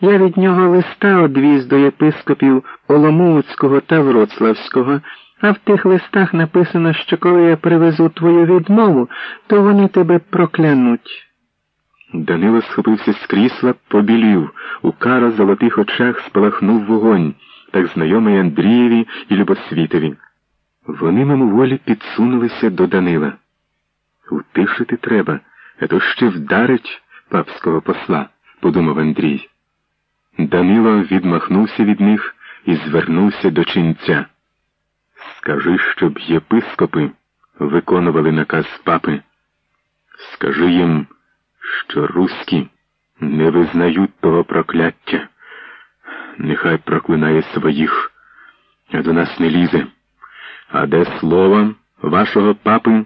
Я від нього листа одвіз до єпископів Оломуцького та Вроцлавського, а в тих листах написано, що коли я привезу твою відмову, то вони тебе проклянуть. Данило схопився з крісла, побілів, у кара золотих очах спалахнув вогонь, так знайомий Андрієві і Любосвітові. Вони мимоволі підсунулися до Данила. Утишити треба, а то ще вдарить папського посла, подумав Андрій. Данило відмахнувся від них і звернувся до ченця. Скажи, щоб єпископи виконували наказ папи. Скажи їм, що руські не визнають того прокляття. Нехай проклинає своїх, а до нас не лізе. А де слово вашого папи?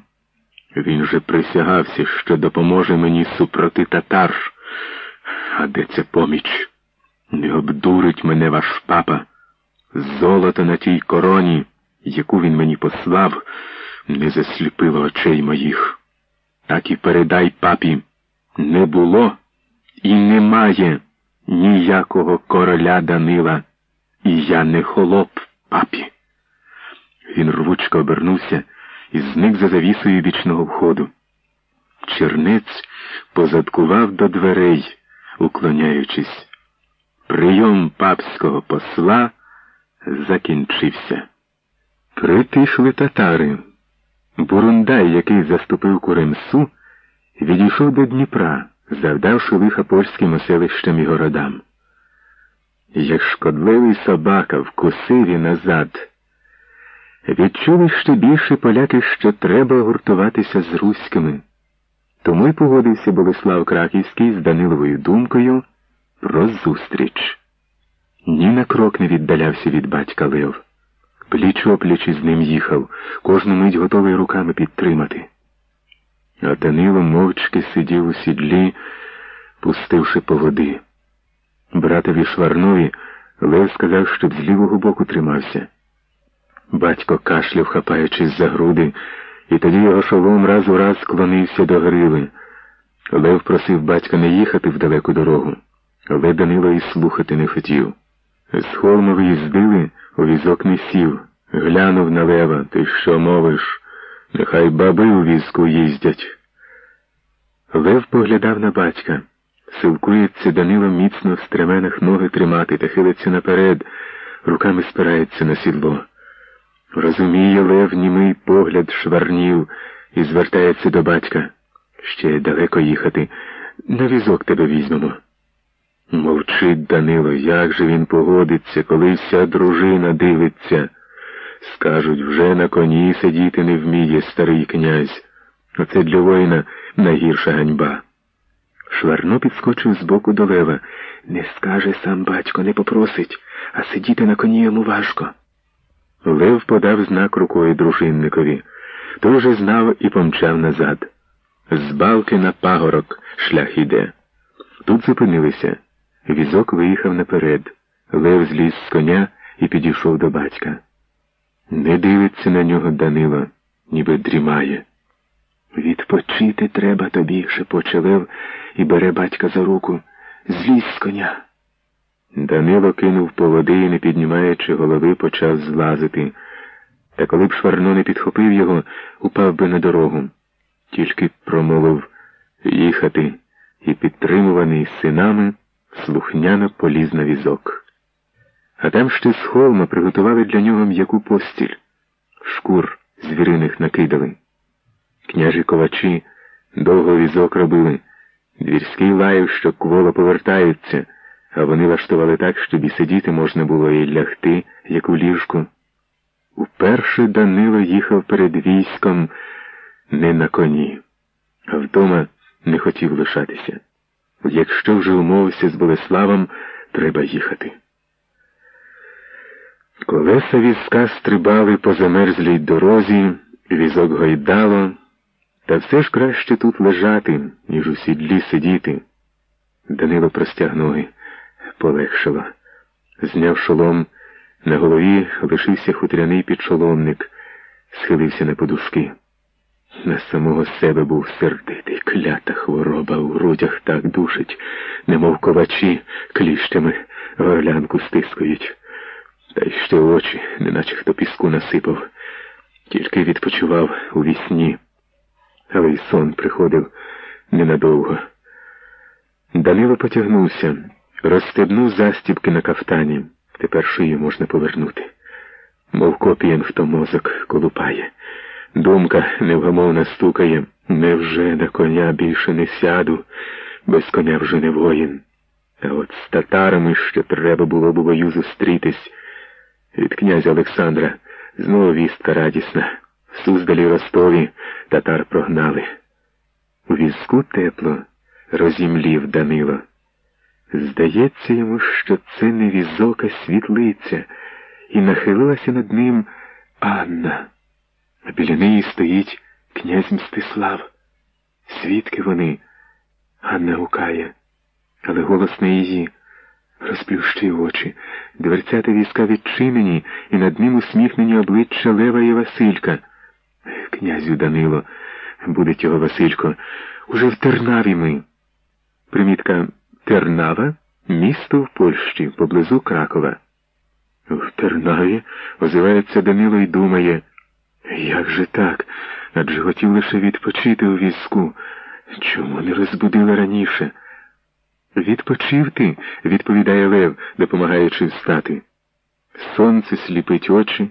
Він же присягався, що допоможе мені супроти татар. А де ця поміч? Не обдурить мене ваш папа. Золото на тій короні, яку він мені послав, не засліпило очей моїх. Так і передай папі, не було і немає ніякого короля Данила, і я не холоп папі. Він рвучко обернувся і зник за завісою бічного входу. Чернець позадкував до дверей, уклоняючись. Прийом папського посла закінчився. Притишли татари. Бурундай, який заступив Куремсу, відійшов до Дніпра, завдавши лиха польським оселищам і городам. Як шкодливий собака вкусив і назад. Відчули ще більше поляки, що треба гуртуватися з руськими. Тому й погодився Болеслав Краківський з Даниловою думкою про зустріч. Ні на крок не віддалявся від батька Лев. Пліч опліч із ним їхав, кожну мить готовий руками підтримати. А Данило мовчки сидів у сідлі, пустивши поводи. Братові Шварнові Лев сказав, щоб з лівого боку тримався. Батько кашляв, хапаючись за груди, і тоді його шолом раз у раз склонився до гриви. Лев просив батька не їхати в далеку дорогу, але Данило і слухати не хотів. З холма виїздили, у візок не сів, глянув на лева, ти що мовиш? Нехай баби у візку їздять. Лев поглядав на батька. Силкується Данило міцно в стременах ноги тримати та хилиться наперед, руками спирається на сідло. Розуміє Лев німий погляд шварнів і звертається до батька. Ще далеко їхати. На візок тебе візьмемо. Мовчить Данило, як же він погодиться, коли вся дружина дивиться. Скажуть, вже на коні сидіти не вміє старий князь. Оце для воїна найгірша ганьба. Шварно підскочив збоку до лева. Не скаже сам батько, не попросить, а сидіти на коні йому важко. Лев подав знак рукою дружинникові. Той вже знав і помчав назад. З балки на пагорок шлях іде. Тут зупинилися. Візок виїхав наперед. Лев зліз з коня і підійшов до батька. Не дивиться на нього Данило, ніби дрімає. Відпочити треба тобі, шепоче Лев і бере батька за руку. Злізь з коня. Данило кинув по води і, не піднімаючи голови, почав злазити. Та коли б Шварно не підхопив його, упав би на дорогу. Тільки промовив їхати і, підтримуваний синами, слухняно поліз на візок. А там ще з холма приготували для нього м'яку постіль, шкур звіриних накидали. Княжі ковачі довго візок робили, двірський лаяв, що кволо повертаються, а вони влаштували так, щоб і сидіти можна було і лягти, як у ліжку. Уперше Данило їхав перед військом не на коні, а вдома не хотів лишатися. Якщо вже умовився з Болеславом, треба їхати. Колеса візка стрибали по замерзлій дорозі, візок гойдало, та все ж краще тут лежати, ніж у сідлі сидіти. Данило простяг ноги, полегшило. Зняв шолом, на голові лишився хутряний підшоломник, схилився на подушки. На самого себе був сердитий, клята хвороба у грудях так душить, немов ковачі кліщами горлянку стискують. Та й ще очі, неначе хто піску насипав, тільки відпочивав у вісні, але й сон приходив ненадовго. Данило потягнувся, розстебнув застібки на кафтані. Тепер шию можна повернути. Мов копієн, хто мозок колупає. Думка невгамовно стукає. Невже на коня більше не сяду, без коня вже не воїн. А от з татарами що треба було б у бою зустрітись. Від князя Олександра знову вістка радісна. В Суздалі Ростові татар прогнали. У візку тепло розімлів Данило. Здається йому, що це не візок, а світлиця, і нахилилася над ним Анна. А біля неї стоїть князь Мстислав. Свідки вони, Анна гукає, але голос не її. Розплющи очі, дверцята візка відчинені, і над ним усміхнені обличчя Лева і Василька. Князю Данило, буде його Василько, уже в Тернаві ми. Примітка Тернава місто в Польщі, поблизу Кракова. В Тернаві озивається Данило і думає, як же так? Адже хотів лише відпочити у візку. Чому не розбудили раніше? Відпочив ти, відповідає Лев, допомагаючи встати. Сонце сліпить очі,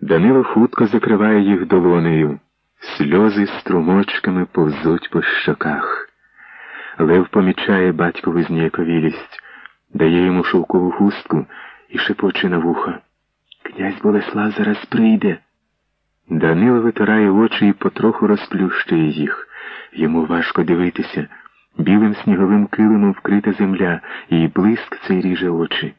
Данило хутко закриває їх долонею. Сльози струмочками повзуть по щоках. Лев помічає батькову зніяковілість, дає йому шовкову хустку і шепоче на вуха. Князь Болеслав зараз прийде. Данило витирає очі і потроху розплющує їх. Йому важко дивитися. Білим сніговим килимом вкрита земля, і блиск цей ріже очі.